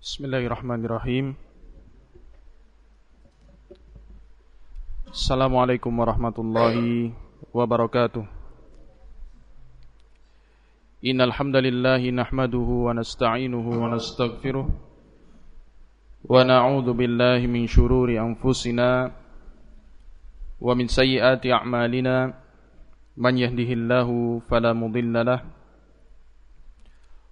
Bismillahirrahmanirrahim. Assalamualaikum warahmatullahi wabarakatuh. Innal hamdalillahi nahmaduhu wa nasta'inuhu wa nastaghfiruh. Wa na'udzu billahi min shururi anfusina wa min sayyiati a'malina. Man yahdihillahu fala mudilla lahu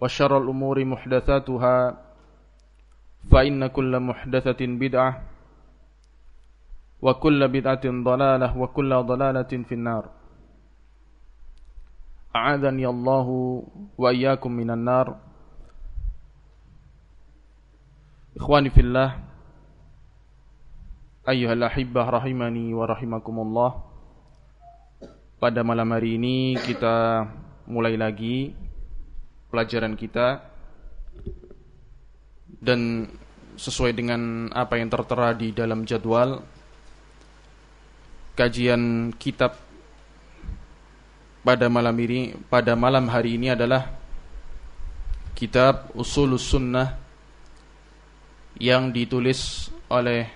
وشر الأمور محدثاتها فإن كل محدثة بدعة وكل بدعة ضلالة وكل ضلالة في النار. أعاذني الله وإياكم من النار. إخواني في الله أيها الأحبة رحمني ورحمكم الله. Pada malam hari ini kita mulai lagi. Pelajaran kita dan sesuai dengan apa yang tertera di dalam jadwal kajian kitab pada malam ini pada malam hari ini adalah kitab Usulus Sunnah yang ditulis oleh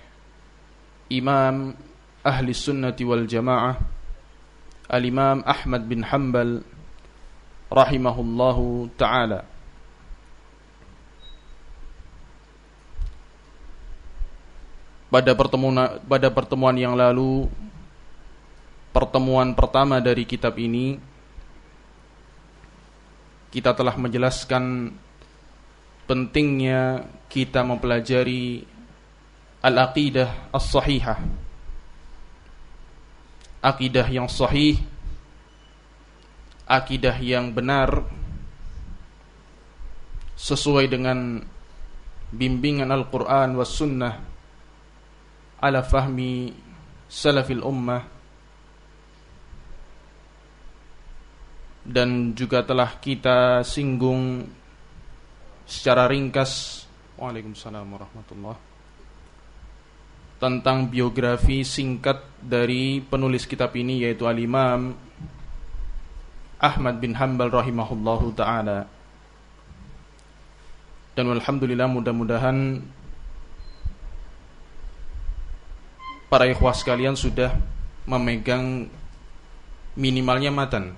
Imam Ahli Sunnati wal Jamaah Al-Imam Ahmad bin Hanbal rahimahullahu taala. Pada pertemuan pada pertemuan yang lalu pertemuan pertama dari kitab ini kita telah menjelaskan pentingnya kita mempelajari al-aqidah as-sahihah. Akidah yang sahih akidah yang benar sesuai dengan bimbingan Al-Quran was sunnah ala fahmi salafil ummah dan juga telah kita singgung secara ringkas Waalaikumsalam warahmatullah tentang biografi singkat dari penulis kitab ini yaitu Al-Imam Ahmad bin Hanbal rahimahullahu taala. Dan alhamdulillah mudah-mudahan para ikhwah sekalian sudah memegang minimalnya matan.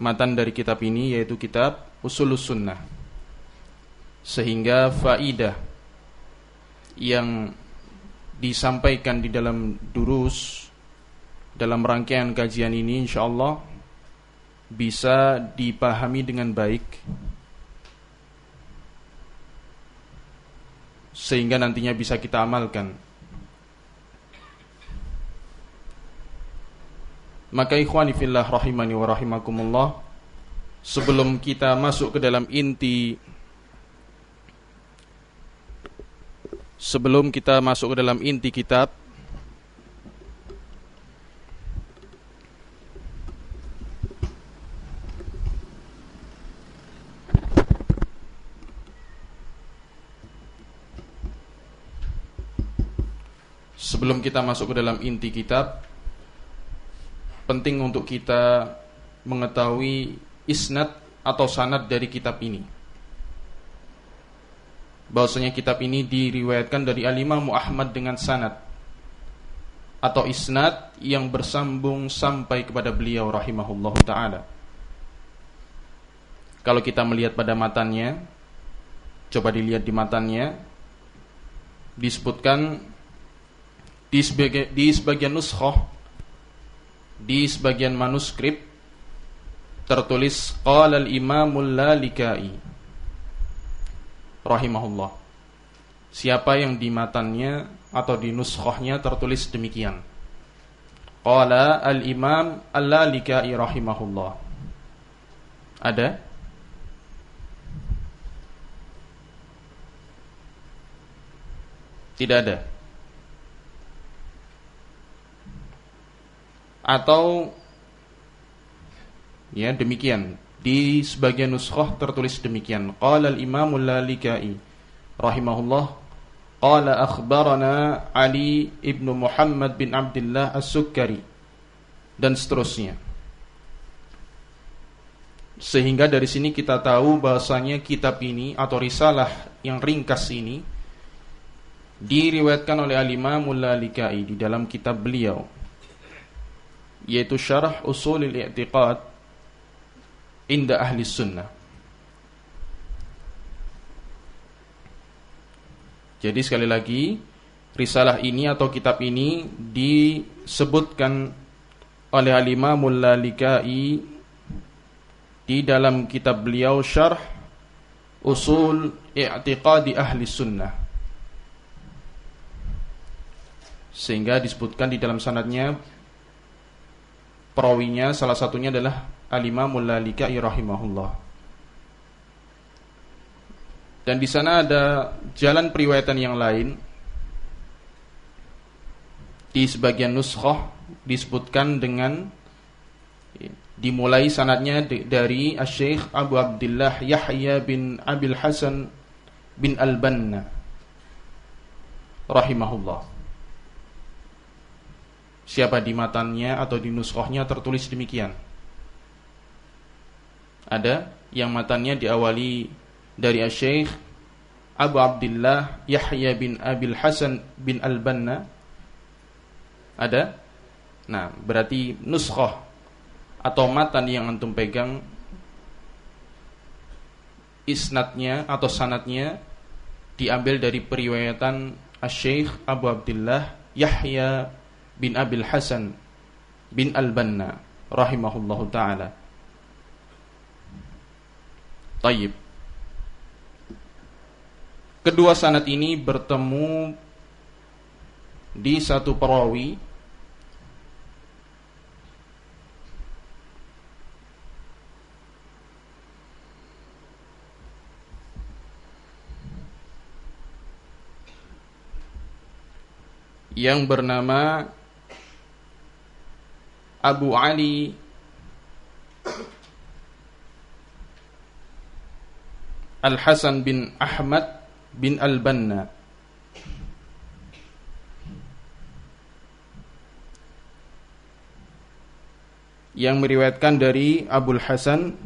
Matan dari kitab ini yaitu kitab Usulus Sunnah. Sehingga faidah yang disampaikan di dalam durus dalam rangkaian kajian ini insyaallah bisa dipahami dengan baik sehingga nantinya bisa kita amalkan. Maka ikhwani fillah rahimani wa rahimakumullah sebelum kita masuk ke dalam inti sebelum kita masuk ke dalam inti kitab sebelum kita masuk ke dalam inti kitab penting untuk kita mengetahui isnad atau sanad dari kitab ini. Bahwasanya kitab ini diriwayatkan dari Al-Imam dengan sanad atau isnad yang bersambung sampai kepada beliau rahimahullah taala. Kalau kita melihat pada matanya, coba dilihat di matanya disebutkan di sebagian, di sebagian nuskhoh di sebagian manuskrip tertulis qala al-imamul lalikai rahimahullah. Siapa yang di matannya atau di nuskhohnya tertulis demikian. Qala al-imam al-lalikai rahimahullah. Ada? Tidak ada. Atau ya demikian. Di sebagian nuskhah tertulis demikian. Qala al-imam al-lalikai rahimahullah qala akhbarana ali ibnu muhammad bin abdullah as-sukkari dan seterusnya. Sehingga dari sini kita tahu bahasanya kitab ini atau risalah yang ringkas ini diriwayatkan oleh al-Imam Al-Lalikai di dalam kitab beliau yaitu Syarah Usulil I'tiqad inda ahli sunnah. Jadi sekali lagi risalah ini atau kitab ini disebutkan oleh al-Imam Al-Lalikai di dalam kitab beliau Syarh Usul I'tiqadi Ahli Sunnah sehingga disebutkan di dalam sanadnya perawinya salah satunya adalah Al-Imamul Lalikai rahimahullah dan di sana ada jalan periwayatan yang lain di sebagian nuskhah disebutkan dengan dimulai sanatnya dari Syekh Abu Abdullah Yahya bin Abil Hasan bin Al-Banna rahimahullah. Siapa di matanya atau di nuskhahnya tertulis demikian? Ada yang matanya diawali dari Syekh Abu Abdullah Yahya bin Abil Hasan bin Al-Banna. Ada? Nah, berarti nuskhah atau matan yang antum pegang isnadnya atau sanatnya diambil dari periwayatan Asy-Syaikh Abu Abdullah Yahya bin Abil Hasan bin Al-Banna rahimahullahu taala. Tayyib. Kedua sanad ini bertemu di satu perawi yang bernama Abu Ali Al-Hasan bin Ahmad bin Al-Banna yang meriwayatkan dari Abu Hasan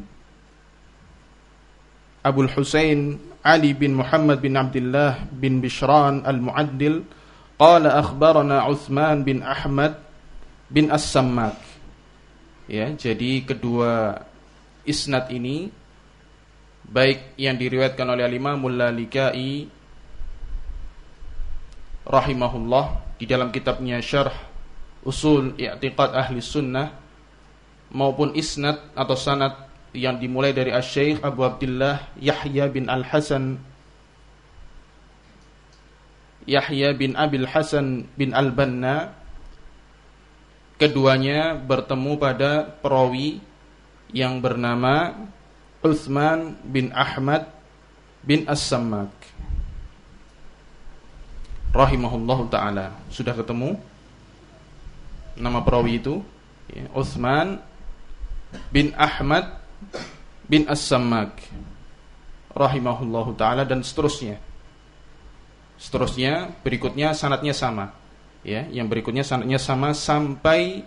Abu Husain Ali bin Muhammad bin Abdullah bin Bishran Al-Muaddil Qala akhbarana Uthman bin Ahmad bin As-Sammak. Ya, jadi kedua isnad ini baik yang diriwayatkan oleh Imam Lalikai rahimahullah di dalam kitabnya Syarh Usul I'tiqad Ahli Sunnah maupun isnad atau sanad yang dimulai dari Asy-Syaikh Abu Abdullah Yahya bin Al-Hasan Yahya bin Abil Hasan bin Al-Banna keduanya bertemu pada perawi yang bernama Uthman bin Ahmad bin As-Sammak. Rahimahullah taala. Sudah ketemu? Nama perawi itu? Ya, Uthman bin Ahmad bin As-Sammak. Rahimahullah taala dan seterusnya. Seterusnya berikutnya sanatnya sama. Ya, yang berikutnya sanatnya sama sampai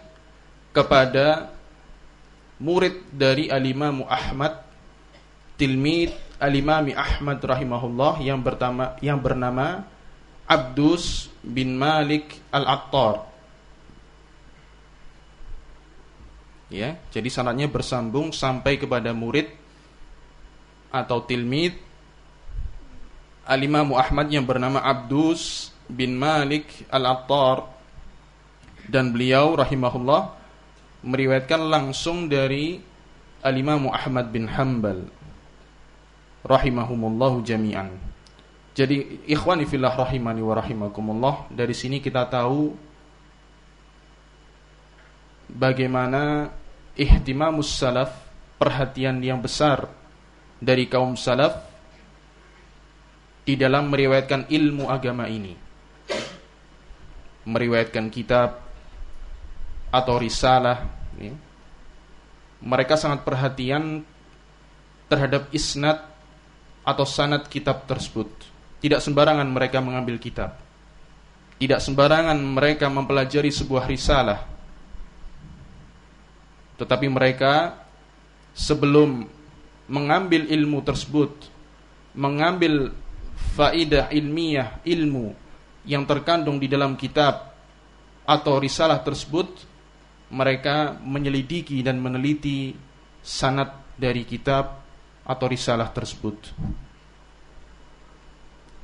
kepada murid dari Al-Imam Ahmad tilmid Al-Imam Ahmad rahimahullah yang pertama yang bernama Abdus bin Malik Al-Attar. Ya, jadi sanatnya bersambung sampai kepada murid atau tilmid Al-Imam Ahmad yang bernama Abdus bin Malik Al-Attar dan beliau rahimahullah meriwayatkan langsung dari Al-Imam Ahmad bin Hanbal rahimahumullah jami'an. Jadi ikhwani fillah rahimani wa rahimakumullah dari sini kita tahu bagaimana ihtimamus salaf perhatian yang besar dari kaum salaf di dalam meriwayatkan ilmu agama ini. Meriwayatkan kitab atau risalah ya, mereka sangat perhatian terhadap isnad atau sanad kitab tersebut. Tidak sembarangan mereka mengambil kitab. Tidak sembarangan mereka mempelajari sebuah risalah. Tetapi mereka sebelum mengambil ilmu tersebut mengambil faidah ilmiah ilmu yang terkandung di dalam kitab atau risalah tersebut mereka menyelidiki dan meneliti sanad dari kitab atau risalah tersebut.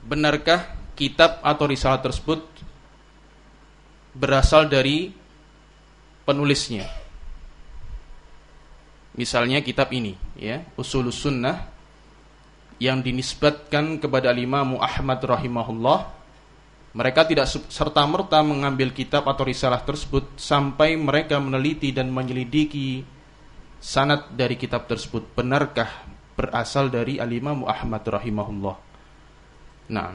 Benarkah kitab atau risalah tersebut berasal dari penulisnya? Misalnya kitab ini ya Usulus Sunnah yang dinisbatkan kepada Imam Ahmad rahimahullah mereka tidak serta-merta mengambil kitab atau risalah tersebut sampai mereka meneliti dan menyelidiki sanad dari kitab tersebut. Benarkah berasal dari Al-Imam Ahmad rahimahullah. Nah,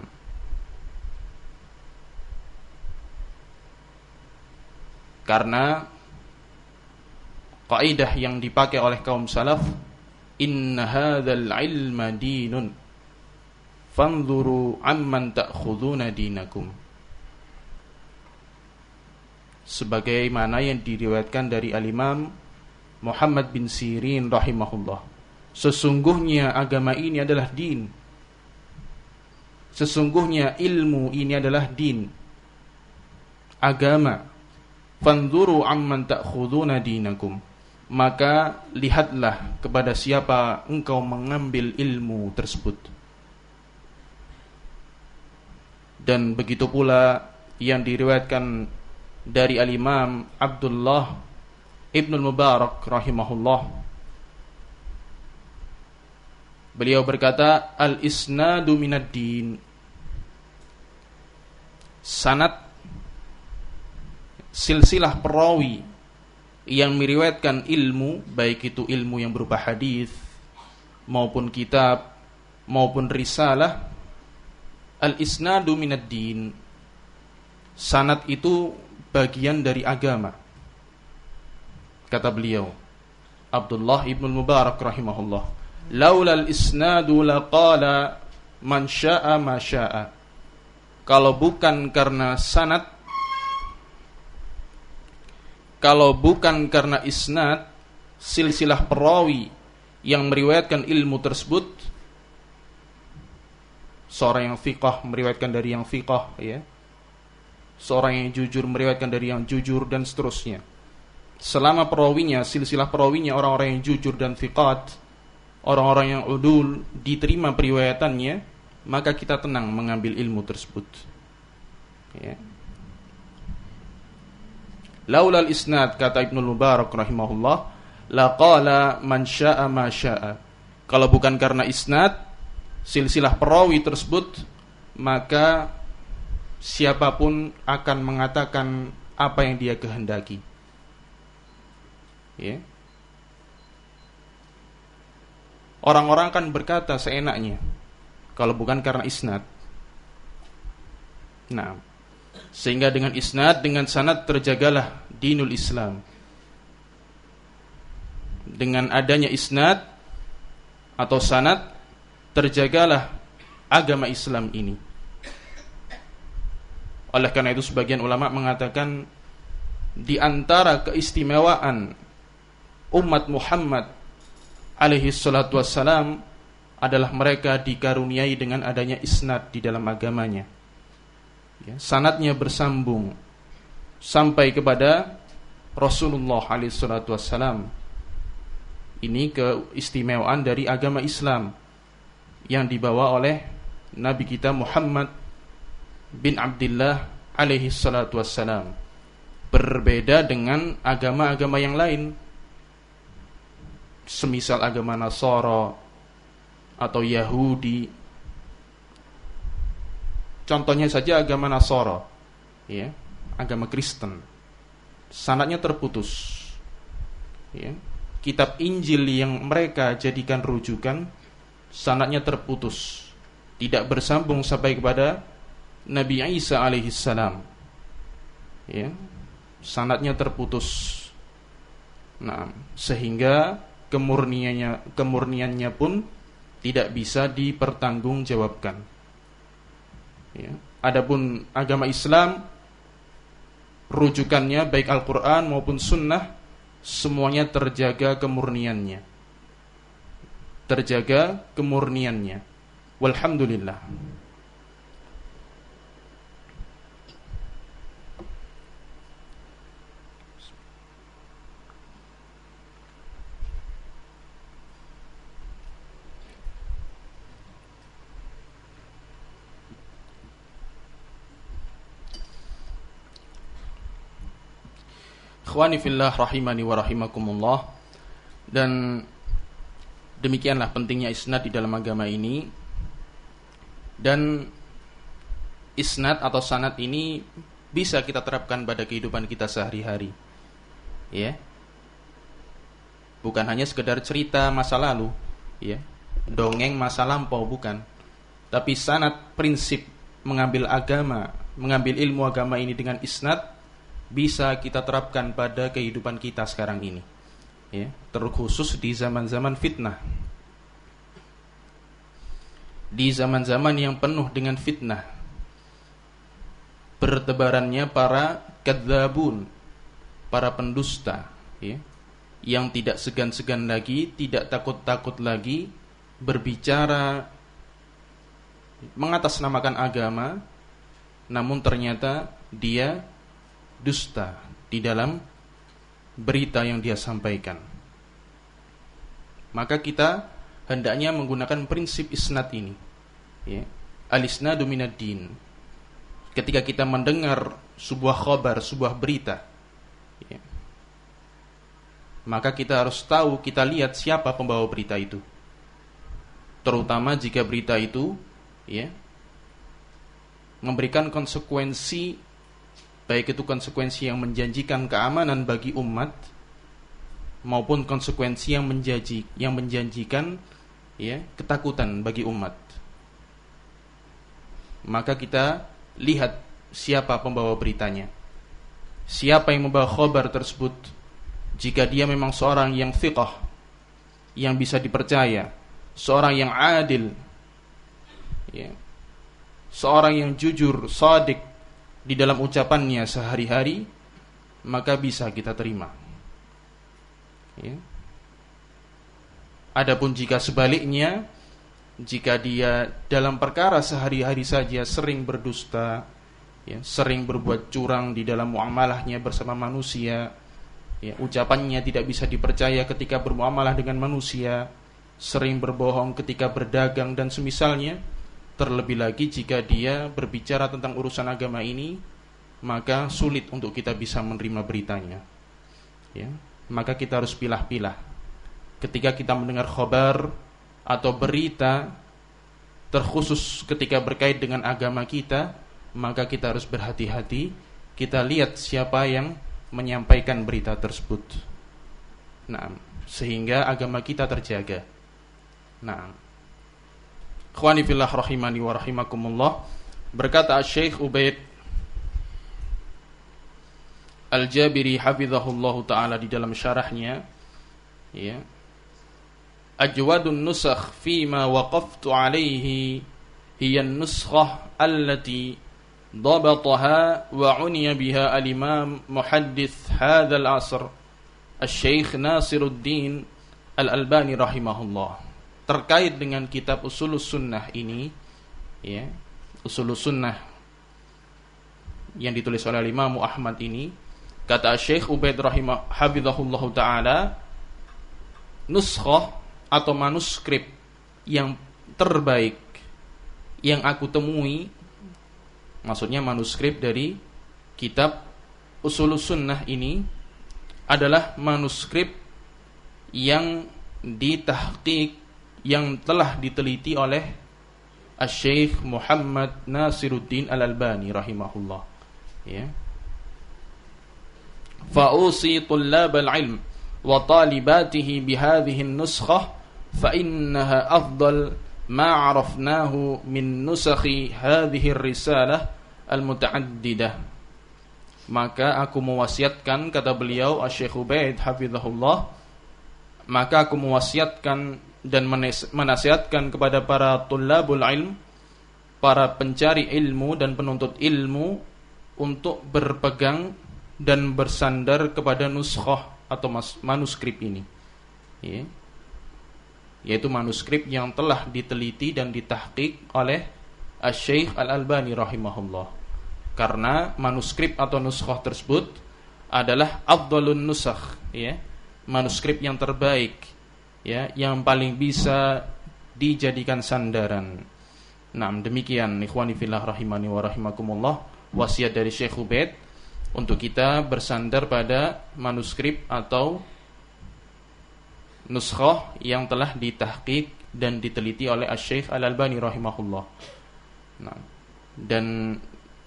karena kaidah yang dipakai oleh kaum salaf inna hadzal ilma dinun fanzuru amman ta'khuduna dinakum. Sebagaimana yang diriwayatkan dari al-Imam Muhammad bin Sirin rahimahullah. Sesungguhnya agama ini adalah din. Sesungguhnya ilmu ini adalah din. Agama. Fanzuru amman ta'khuduna dinakum. Maka lihatlah kepada siapa engkau mengambil ilmu tersebut. Dan begitu pula yang diriwayatkan dari al-Imam Abdullah Ibn Mubarak rahimahullah. Beliau berkata, "Al-isnadu minad din." Sanad silsilah perawi yang meriwayatkan ilmu baik itu ilmu yang berupa hadis maupun kitab maupun risalah al isnadu minad din sanad itu bagian dari agama. Kata beliau Abdullah ibn Mubarak rahimahullah laula al isnadu laqala man syaa ma syaa. Kalau bukan karena sanad kalau bukan karena isnad silsilah perawi yang meriwayatkan ilmu tersebut seorang yang fiqah meriwayatkan dari yang fiqah ya. Seorang yang jujur meriwayatkan dari yang jujur dan seterusnya. Selama perawinya silsilah perawinya orang-orang yang jujur dan fiqat orang-orang yang udul diterima periwayatannya maka kita tenang mengambil ilmu tersebut. Ya. Laulal isnad kata Ibnu Mubarak rahimahullah laqala man syaa ma syaa. Kalau bukan karena isnad silsilah perawi tersebut maka siapa pun akan mengatakan apa yang dia kehendaki. Ya. Orang-orang akan berkata seenaknya kalau bukan karena isnad. Nah, sehingga dengan isnad dengan sanad terjagalah dinul Islam. Dengan adanya isnad atau sanad terjagalah agama Islam ini. Oleh karena itu sebagian ulama mengatakan di antara keistimewaan umat Muhammad alaihi salatu wassalam adalah mereka dikaruniai dengan adanya isnad di dalam agamanya ya, sanatnya bersambung sampai kepada Rasulullah SAW. Ini keistimewaan dari agama Islam yang dibawa oleh Nabi kita Muhammad bin Abdullah alaihi salatu wassalam. Berbeda dengan agama-agama yang lain. Semisal agama Nasara atau Yahudi Contohnya saja agama Nasoro, ya, agama Kristen. Sanatnya terputus. Ya. Kitab Injil yang mereka jadikan rujukan sanatnya terputus. Tidak bersambung sampai kepada Nabi Isa alaihissalam. ya. Sanatnya terputus. Nah sehingga kemurniannya kemurniannya pun tidak bisa dipertanggungjawabkan. Ya. Adapun agama Islam rujukannya baik Al-Qur'an maupun sunnah semuanya terjaga kemurniannya terjaga kemurniannya. Walhamdulillah. Ikhwani fillah rahimani wa rahimakumullah. Dan demikianlah pentingnya isnad di dalam agama ini. Dan isnad atau sanad ini bisa kita terapkan pada kehidupan kita sehari-hari. Ya. Bukan hanya sekedar cerita masa lalu Ya. Dongeng masa lampau bukan. Tapi sanad prinsip mengambil agama Mengambil ilmu agama ini dengan isnad bisa kita terapkan pada kehidupan kita sekarang ini. Ya, terkhusus di zaman-zaman fitnah. Di zaman-zaman yang penuh dengan fitnah. Bertebarannya para kadzabun, para pendusta, ya, yang tidak segan-segan lagi, tidak takut-takut lagi berbicara mengatasnamakan agama, namun ternyata dia dusta di dalam berita yang dia sampaikan. Maka kita hendaknya menggunakan prinsip isnad ini. Ya. Al-isnadu din. Ketika kita mendengar sebuah khabar, sebuah berita, ya, maka kita harus tahu, kita lihat siapa pembawa berita itu. Terutama jika berita itu ya, memberikan konsekuensi baik itu konsekuensi yang menjanjikan keamanan bagi umat maupun konsekuensi yang menjanji yang menjanjikan ya ketakutan bagi umat. Maka kita lihat siapa pembawa beritanya. Siapa yang membawa khabar tersebut? Jika dia memang seorang yang thiqah yang bisa dipercaya seorang yang adil ya seorang yang jujur sadik di dalam ucapannya sehari-hari maka bisa kita terima. Ya. Adapun jika sebaliknya jika dia dalam perkara sehari-hari saja sering berdusta, ya, sering berbuat curang di dalam muamalahnya bersama manusia, ya, ucapannya tidak bisa dipercaya ketika bermuamalah dengan manusia, sering berbohong ketika berdagang dan semisalnya, Terlebih lagi jika dia berbicara tentang urusan agama ini, maka sulit untuk kita bisa menerima beritanya. Ya, maka kita harus pilah-pilah. Ketika kita mendengar khobar atau berita terkhusus ketika berkait dengan agama kita, maka kita harus berhati-hati. Kita lihat siapa yang menyampaikan berita tersebut. Nah, sehingga agama kita terjaga. Nah, Ikhwani fillah rahimani wa rahimakumullah. Berkata Syekh Ubaid Al-Jabiri hafizahullah taala di dalam syarahnya ya. Ajwadun nusakh fima waqaftu alaihi hiya an-nuskhah allati ضبطها وعني بها الإمام محدث الشيخ ناصر الدين الألباني رحمه الله terkait dengan kitab Usulus Sunnah ini ya Usulus Sunnah yang ditulis oleh Imam Ahmad ini kata Syekh Ubaid rahimah taala nuskhah atau manuskrip yang terbaik yang aku temui maksudnya manuskrip dari kitab Usulus Sunnah ini adalah manuskrip yang ditahqiq yang telah diteliti oleh Syekh Muhammad Nasiruddin Al-Albani rahimahullah ya fa'usi tullab al-ilm wa talibatihi bihadhihi an-nuskhah fa innaha afdal ma 'arafnahu min nusakhi hadhihi ar-risalah al-muta'addidah maka aku mewasiatkan kata beliau Syekh Ubaid hafizahullah maka aku mewasiatkan dan menasihatkan kepada para tulabul ilm para pencari ilmu dan penuntut ilmu untuk berpegang dan bersandar kepada nuskhah atau manuskrip ini ya. yaitu manuskrip yang telah diteliti dan ditahqiq oleh Asy-Syaikh Al-Albani rahimahullah. Karena manuskrip atau nuskhah tersebut adalah afdalun nusakh, ya. Manuskrip yang terbaik, ya, yang paling bisa dijadikan sandaran. Nah, demikian ikhwani fillah rahimani wa rahimakumullah wasiat dari Syekh Ubaid untuk kita bersandar pada manuskrip atau nuskhah yang telah ditahqiq dan diteliti oleh Asy-Syaikh Al-Albani rahimahullah. Nah, dan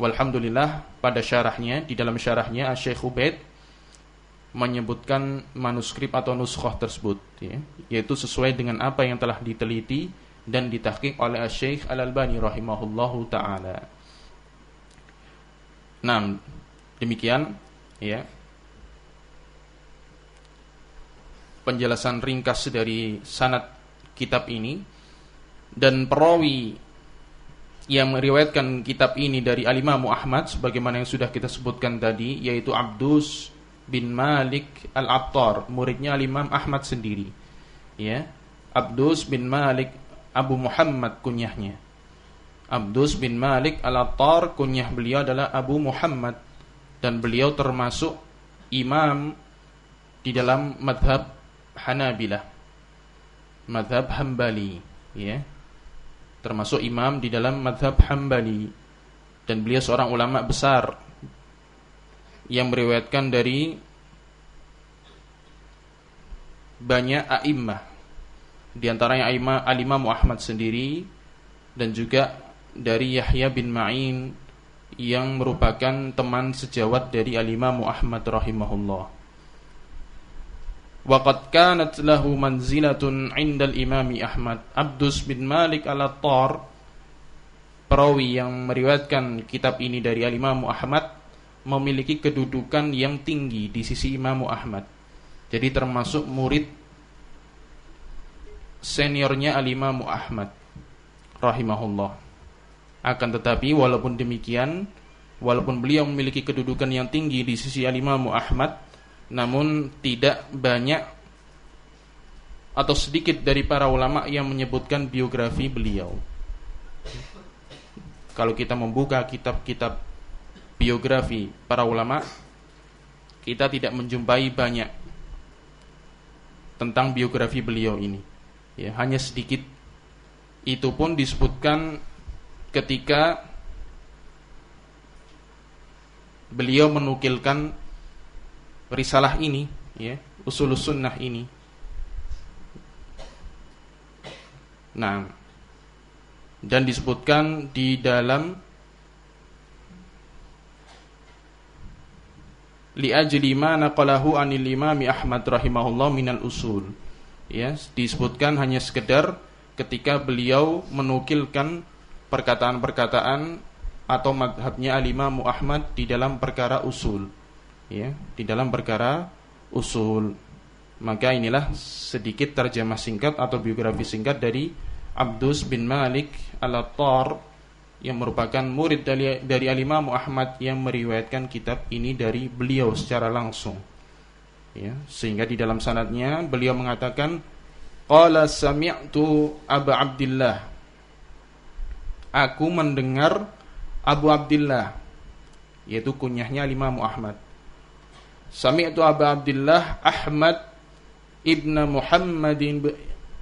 walhamdulillah pada syarahnya di dalam syarahnya Syekh Ubaid menyebutkan manuskrip atau nuskhah tersebut ya, yaitu sesuai dengan apa yang telah diteliti dan ditahqiq oleh Syekh Al-Albani rahimahullahu taala. Nah, demikian ya. Penjelasan ringkas dari sanad kitab ini dan perawi yang meriwayatkan kitab ini dari Al-Imam Ahmad sebagaimana yang sudah kita sebutkan tadi yaitu Abdus bin Malik Al-Attar, muridnya Al-Imam Ahmad sendiri. Ya. Abdus bin Malik Abu Muhammad kunyahnya. Abdus bin Malik Al-Attar kunyah beliau adalah Abu Muhammad dan beliau termasuk imam di dalam madhab Hanabilah. Madhab Hambali, ya termasuk imam di dalam madhab Hambali dan beliau seorang ulama besar yang meriwayatkan dari banyak a'immah. Di antaranya a'immah al-Imam Muhammad sendiri dan juga dari Yahya bin Ma'in yang merupakan teman sejawat dari al-Imam Muhammad rahimahullah. Waqad kanat lahu manzilatun 'inda al-Imam Ahmad Abdus bin Malik al-Attar perawi yang meriwayatkan kitab ini dari al-Imam Ahmad memiliki kedudukan yang tinggi di sisi Imam Ahmad. Jadi termasuk murid seniornya al-Imam Ahmad rahimahullah. Akan tetapi walaupun demikian, walaupun beliau memiliki kedudukan yang tinggi di sisi al-Imam Ahmad, namun tidak banyak atau sedikit dari para ulama yang menyebutkan biografi beliau. Kalau kita membuka kitab-kitab biografi para ulama, kita tidak menjumpai banyak tentang biografi beliau ini. Ya, hanya sedikit. Itu pun disebutkan ketika beliau menukilkan risalah ini ya usul sunnah ini nah dan disebutkan di dalam li ajli ma naqalahu anil imam Ahmad rahimahullah minal usul ya disebutkan hanya sekedar ketika beliau menukilkan perkataan-perkataan atau madhabnya al-imam Ahmad di dalam perkara usul ya di dalam perkara usul. Maka inilah sedikit terjemah singkat atau biografi singkat dari Abdus bin Malik Al-Attar yang merupakan murid dari dari Al-Imam Ahmad yang meriwayatkan kitab ini dari beliau secara langsung. Ya, sehingga di dalam sanadnya beliau mengatakan qala sami'tu Abu Abdullah Aku mendengar Abu Abdullah yaitu kunyahnya Imam Ahmad Sami'tu Abu Abdullah Ahmad ibn Muhammad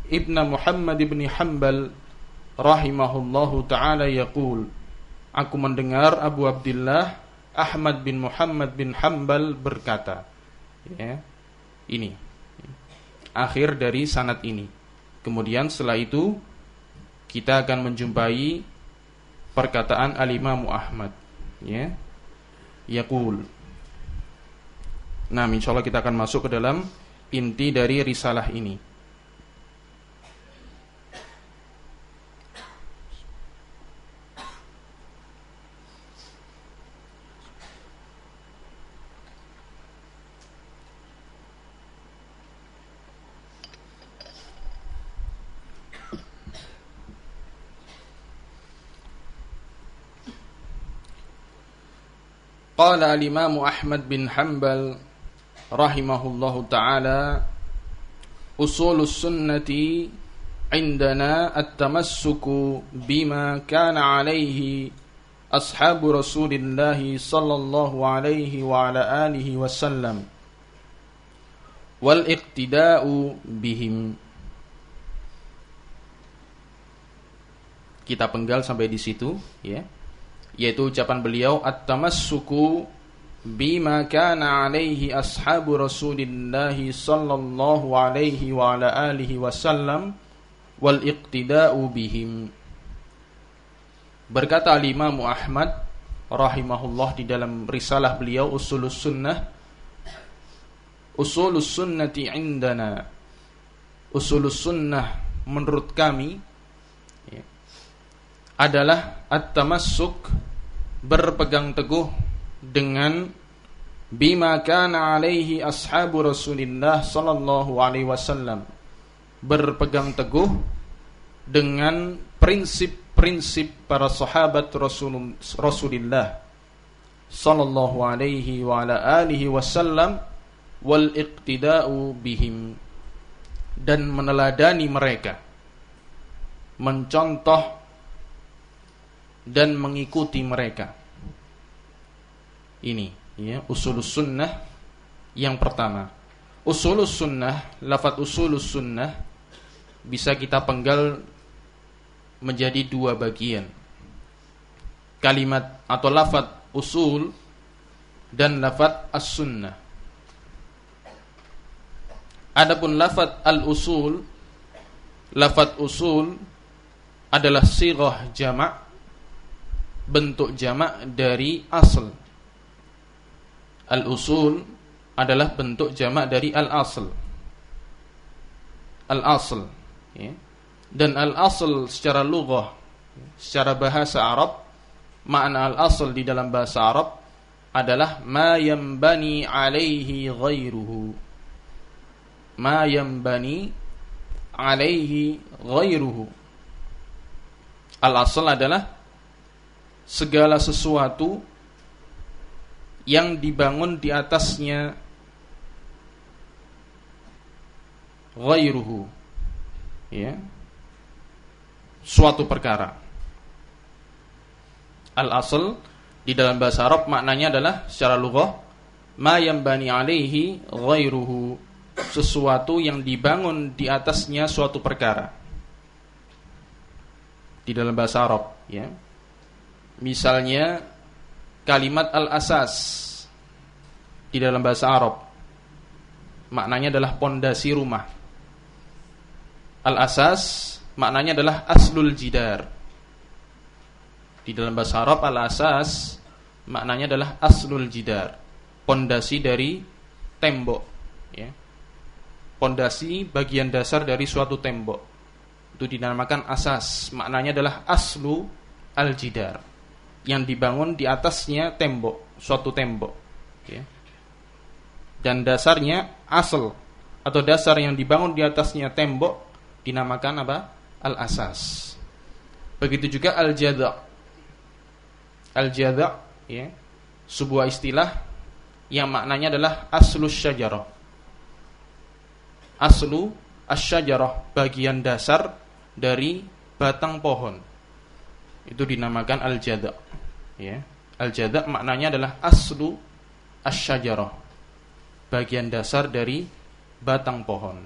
ibn Muhammad ibn Hanbal rahimahullahu taala yaqul. Aku mendengar Abu Abdullah Ahmad bin Muhammad bin Hanbal berkata ya ini akhir dari sanad ini. Kemudian setelah itu kita akan menjumpai perkataan al-Imam Ahmad ya. Yaqul. Nah, insya Allah kita akan masuk ke dalam inti dari risalah ini. qala al-imam Ahmad bin Hanbal rahimahullahu taala usulus sunnati indana at-tamassuku bima kana alaihi ashabu rasulillahi sallallahu alaihi wa ala alihi wasallam wal iqtida'u bihim. Kita penggal sampai di situ ya yaitu ucapan beliau at-tamassuku bima kana alaihi ashabu Rasulillah sallallahu alaihi wa ala alihi wasallam wal iqtida'u bihim. Berkata Imam Ahmad rahimahullah di dalam risalah beliau Usulus Sunnah Usulus Sunnati indana. Usulus Sunnah menurut kami adalah at-tamassuk berpegang teguh dengan bima kana alaihi ashabu Rasulillah sallallahu alaihi wasallam. Berpegang teguh dengan prinsip-prinsip para sahabat Rasul Rasulullah sallallahu alaihi wa ala alihi wasallam wal iqtida'u bihim dan meneladani mereka. Mencontoh dan mengikuti mereka. Ini ya usulus sunnah yang pertama. Usulus sunnah, lafat usulus sunnah bisa kita penggal menjadi dua bagian. Kalimat atau lafat usul dan lafat as-sunnah. Adapun lafat al-usul, lafat usul adalah sirah jamak bentuk jamak dari asl. Al-usul adalah bentuk jamak dari al-asl. Al-asl. Ya. Dan al-asl secara lughah, secara bahasa Arab, makna al-asl di dalam bahasa Arab adalah ma yambani alaihi ghairuhu. Ma yambani alaihi ghairuhu. Al-asl adalah segala sesuatu yang dibangun di atasnya ghairuhu ya. Suatu perkara. Al asl di dalam bahasa Arab maknanya adalah secara lughah ma bani alaihi ghairuhu sesuatu yang dibangun di atasnya suatu perkara. Di dalam bahasa Arab ya Misalnya kalimat al-asas di dalam bahasa Arab maknanya adalah pondasi rumah. Al-asas maknanya adalah aslul jidar. Di dalam bahasa Arab al-asas maknanya adalah aslul jidar, pondasi dari tembok, ya. Pondasi bagian dasar dari suatu tembok. Itu dinamakan asas, maknanya adalah aslu al-jidar yang dibangun di atasnya tembok, suatu tembok. Ya. Dan dasarnya asal atau dasar yang dibangun di atasnya tembok dinamakan apa? Al-asas. Begitu juga al-jada. Al-jada ya, sebuah istilah yang maknanya adalah aslus syajarah. Aslu asyajarah, bagian dasar dari batang pohon. Itu dinamakan al-jada ya. Al jada maknanya adalah aslu asyajarah bagian dasar dari batang pohon.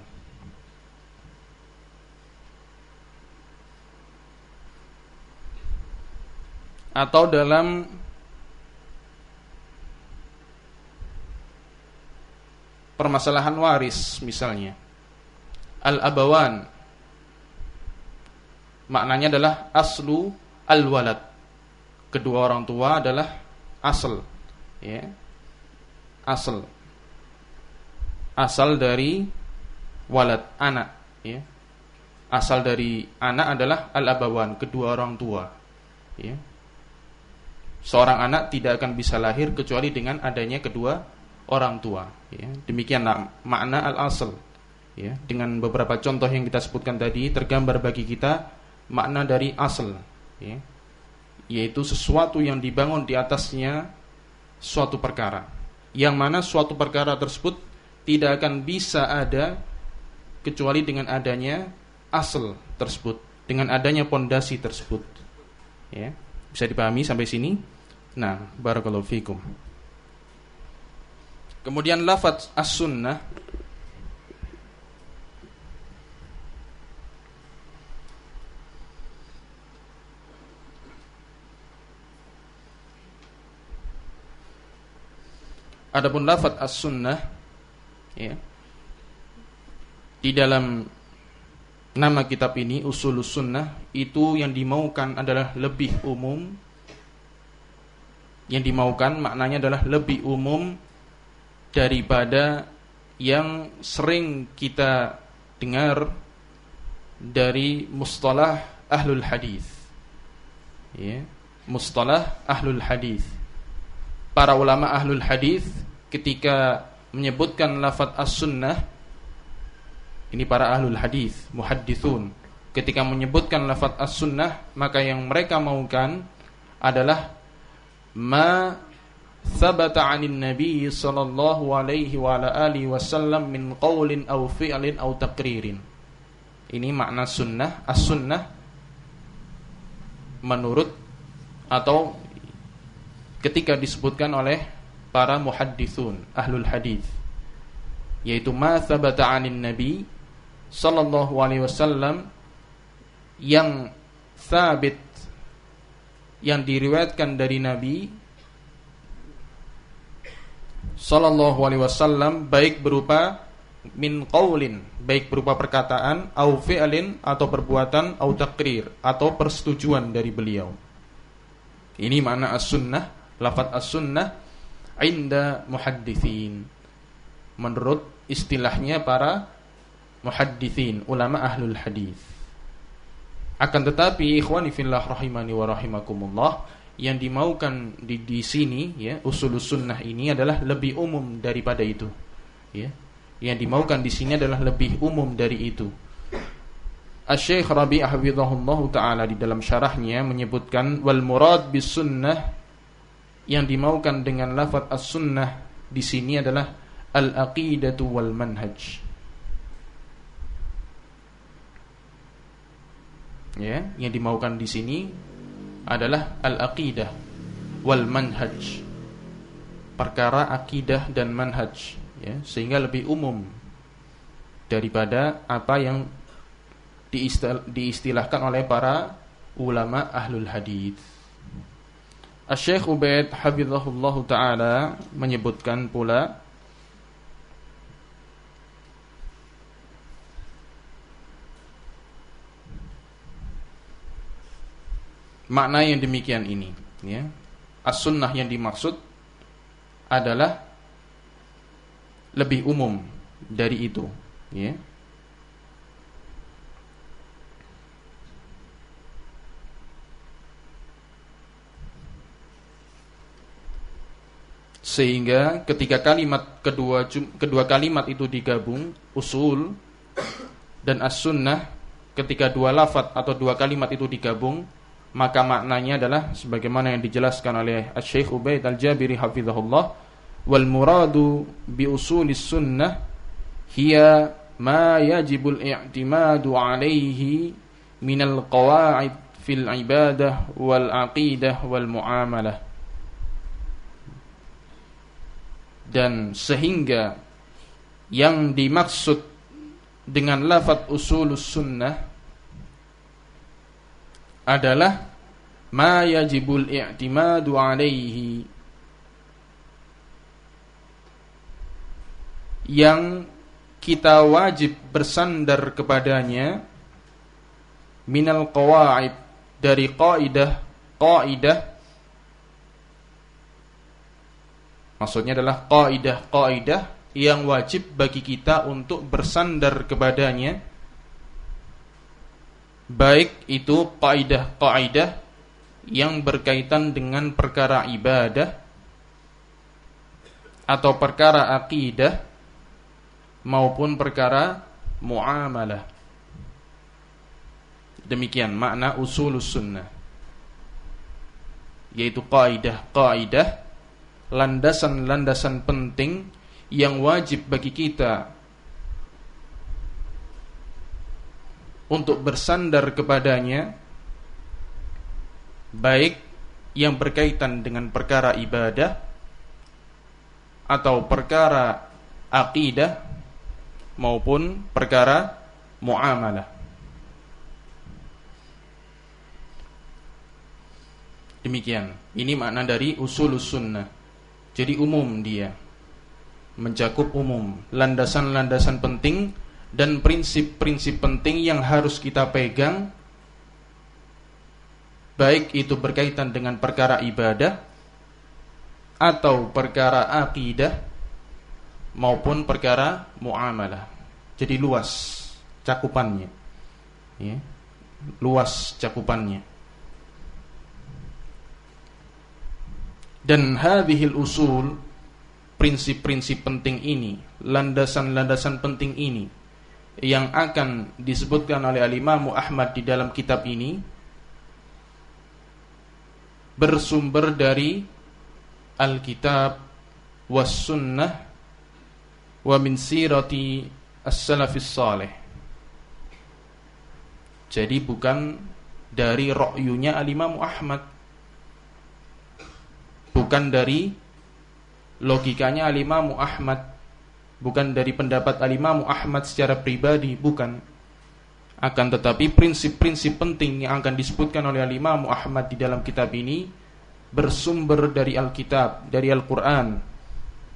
Atau dalam permasalahan waris misalnya. Al-abawan. Maknanya adalah aslu al-walad. Kedua orang tua adalah asal. Ya. Asal. Asal dari walad anak. Ya. Asal dari anak adalah al abawan kedua orang tua. Ya. Seorang anak tidak akan bisa lahir kecuali dengan adanya kedua orang tua. Ya. Demikian makna al asal ya. Dengan beberapa contoh yang kita sebutkan tadi tergambar bagi kita makna dari asal ya yaitu sesuatu yang dibangun di atasnya suatu perkara yang mana suatu perkara tersebut tidak akan bisa ada kecuali dengan adanya asal tersebut, dengan adanya pondasi tersebut. Ya, bisa dipahami sampai sini? Nah, barakallahu fikum. Kemudian lafaz as-sunnah Adapun lafaz as-sunnah ya. Di dalam nama kitab ini Usulus Sunnah itu yang dimaukan adalah lebih umum. Yang dimaukan maknanya adalah lebih umum daripada yang sering kita dengar dari mustalah ahlul hadis. Ya, mustalah ahlul hadis para ulama ahlul hadis ketika menyebutkan lafaz as-sunnah ini para ahlul hadis muhadditsun ketika menyebutkan lafaz as-sunnah maka yang mereka maukan adalah ma sabata 'anin nabi sallallahu alaihi wa ala alihi wasallam min qaulin aw fi'lin aw taqririn. Ini makna sunnah as-sunnah menurut atau ketika disebutkan oleh para muhaddithun ahlul hadis yaitu ma thabata 'anin nabi sallallahu alaihi wasallam yang sabit yang diriwayatkan dari nabi sallallahu alaihi wasallam baik berupa min qaulin baik berupa perkataan au fi'lin atau perbuatan au takrir atau persetujuan dari beliau. Ini makna as-sunnah lafaz as-sunnah inda muhaddithin. Menurut istilahnya para muhaddithin ulama ahlul hadis akan tetapi ikhwani fillah rahimani wa rahimakumullah yang dimaukan di, di sini ya usul sunnah ini adalah lebih umum daripada itu. Ya yang dimaukan di sini adalah lebih umum dari itu. Asy-Syaikh Rabi' hafizahullah taala di dalam syarahnya menyebutkan wal murad bis sunnah yang dimaukan dengan lafaz as-sunnah di sini adalah al-aqidatu wal manhaj. Ya, yang dimaukan di sini adalah al-aqidah wal manhaj. Perkara akidah dan manhaj, ya, sehingga lebih umum daripada apa yang diistilahkan oleh para ulama ahlul hadis. Syekh Ubaid Habibullah Ta'ala menyebutkan pula makna yang demikian ini ya. As-sunnah yang dimaksud adalah lebih umum dari itu ya. Sehingga ketika kalimat kedua kedua kalimat itu digabung usul dan as-sunnah ketika dua lafat atau dua kalimat itu digabung maka maknanya adalah sebagaimana yang dijelaskan oleh Syekh Ubaid Al-Jabiri hafizahullah wal muradu bi usulis sunnah hiya ma yajibul i'timadu alaihi minal qawaid fil ibadah wal aqidah wal muamalah dan sehingga yang dimaksud dengan lafaz usulus sunnah adalah ma yajibul i'timadu alaihi. Yang kita wajib bersandar kepadanya minal qawaid dari kaidah kaidah Maksudnya adalah kaidah-kaidah yang wajib bagi kita untuk bersandar kepadanya baik itu kaidah-kaidah yang berkaitan dengan perkara ibadah atau perkara akidah maupun perkara muamalah. Demikian makna usulus sunnah. Yaitu kaidah-kaidah landasan-landasan penting yang wajib bagi kita untuk bersandar kepadanya baik yang berkaitan dengan perkara ibadah atau perkara akidah maupun perkara muamalah. Demikian. Ini makna dari usul sunnah. Jadi umum dia. Mencakup umum. Landasan-landasan penting dan prinsip-prinsip penting yang harus kita pegang baik itu berkaitan dengan perkara ibadah atau perkara akidah maupun perkara muamalah. Jadi luas cakupannya. Ya. Luas cakupannya. Dan hadhil usul prinsip-prinsip penting ini, landasan-landasan penting ini yang akan disebutkan oleh Al-Imam Ahmad di dalam kitab ini bersumber dari Alkitab was sunnah wa min sirati as-salafis salih. Jadi bukan dari ro'yunya al-Imam Ahmad. Bukan dari logikanya al-Imam Ahmad. Bukan dari pendapat al-Imam Ahmad secara pribadi, bukan. Akan tetapi prinsip-prinsip penting yang akan disebutkan oleh al-Imam Ahmad di dalam kitab ini bersumber dari Alkitab, dari Al-Quran,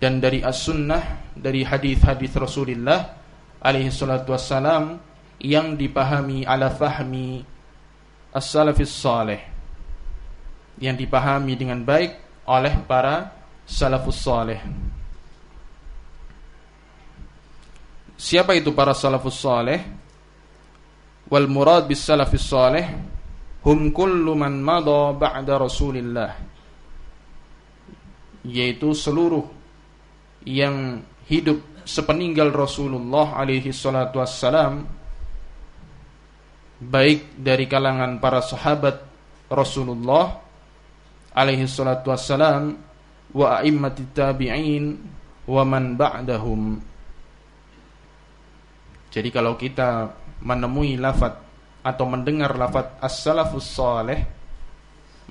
dan dari As-Sunnah, dari hadis-hadis Rasulullah alaihi salatu wassalam yang dipahami ala fahmi as-salafis salih yang dipahami dengan baik oleh para salafus salih Siapa itu para salafus salih? Wal murad bis salafis salih hum kullu man madha ba'da Rasulillah yaitu seluruh yang hidup sepeninggal Rasulullah alaihi salatu wassalam baik dari kalangan para sahabat Rasulullah alaihi salatu wassalam wa a'immati tabi'in wa man ba'dahum. Jadi kalau kita menemui lafaz atau mendengar lafaz as-salafus saleh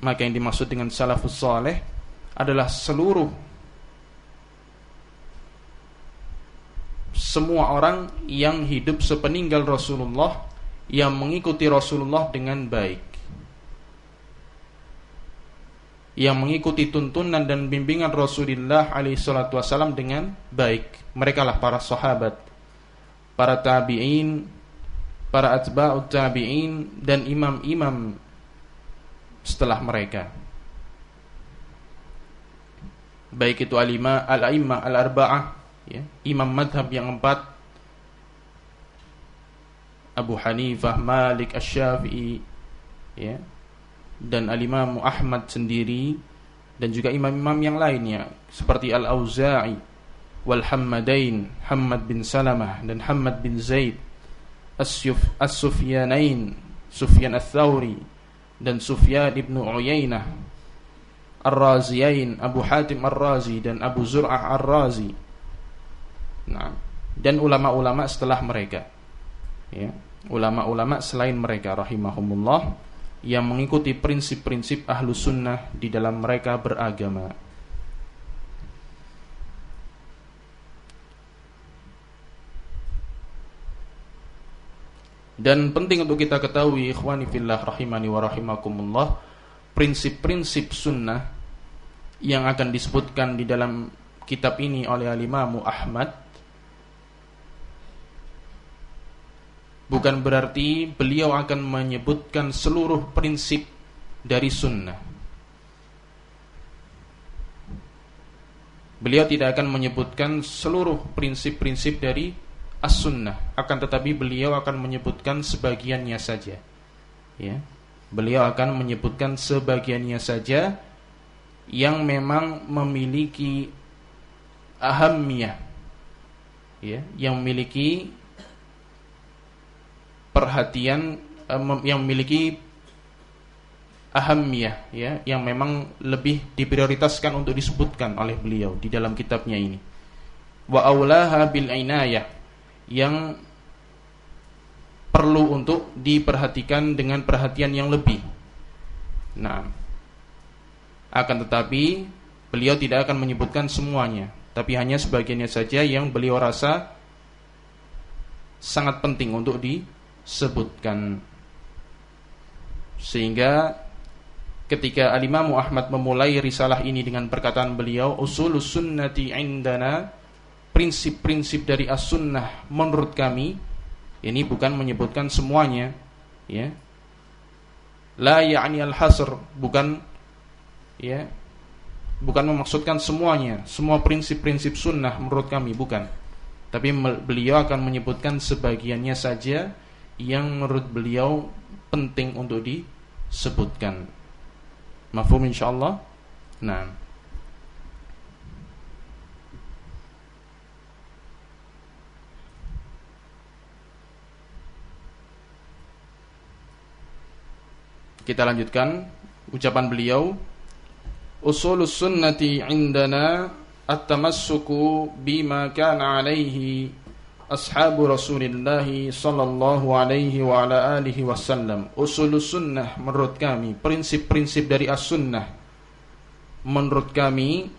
maka yang dimaksud dengan salafus saleh adalah seluruh semua orang yang hidup sepeninggal Rasulullah yang mengikuti Rasulullah dengan baik yang mengikuti tuntunan dan bimbingan Rasulullah alaihi salatu wasallam dengan baik mereka lah para sahabat para tabi'in para atba'ut tabi'in dan imam-imam setelah mereka baik itu alima al-a'immah al-arba'ah ya, imam madhab yang empat Abu Hanifah, Malik, Asy-Syafi'i ya. Dan Al-Imam Ahmad sendiri dan juga imam-imam yang lainnya seperti Al-Auza'i wal Hammadain, Hammad bin Salamah dan Hammad bin Zaid, As-Sufyanain, Sufyan Ats-Tsauri dan Sufyan ibnu Uyainah, Ar-Raziyain, Abu Hatim Ar-Razi dan Abu Zur'ah Ar-Razi Nah, dan ulama-ulama setelah mereka. Ya, ulama-ulama selain mereka rahimahumullah yang mengikuti prinsip-prinsip ahlu sunnah di dalam mereka beragama. Dan penting untuk kita ketahui ikhwani fillah rahimani wa rahimakumullah prinsip-prinsip sunnah yang akan disebutkan di dalam kitab ini oleh Al-Imam Ahmad bukan berarti beliau akan menyebutkan seluruh prinsip dari sunnah. Beliau tidak akan menyebutkan seluruh prinsip-prinsip dari as-sunnah, akan tetapi beliau akan menyebutkan sebagiannya saja. Ya. Beliau akan menyebutkan sebagiannya saja yang memang memiliki ahamiyah. Ya, yang memiliki perhatian yang memiliki ahamiyah ya yang memang lebih diprioritaskan untuk disebutkan oleh beliau di dalam kitabnya ini. Wa aulaha bil inayah yang perlu untuk diperhatikan dengan perhatian yang lebih. Nah, akan tetapi beliau tidak akan menyebutkan semuanya, tapi hanya sebagiannya saja yang beliau rasa sangat penting untuk disebutkan. Sehingga ketika Al-Imam Ahmad memulai risalah ini dengan perkataan beliau usulus sunnati indana prinsip-prinsip dari as-sunnah menurut kami ini bukan menyebutkan semuanya ya. La ya'ni al-hasr bukan ya. Bukan memaksudkan semuanya semua prinsip-prinsip sunnah menurut kami bukan. Tapi beliau akan menyebutkan sebagiannya saja yang menurut beliau penting untuk disebutkan. Mafhum insyaallah? Nah. Kita lanjutkan ucapan beliau Usulus sunnati indana at-tamassuku bima kana alaihi ashabu Rasulullah sallallahu alaihi wa ala alihi wasallam. Usul sunnah menurut kami, prinsip-prinsip dari as-sunnah menurut kami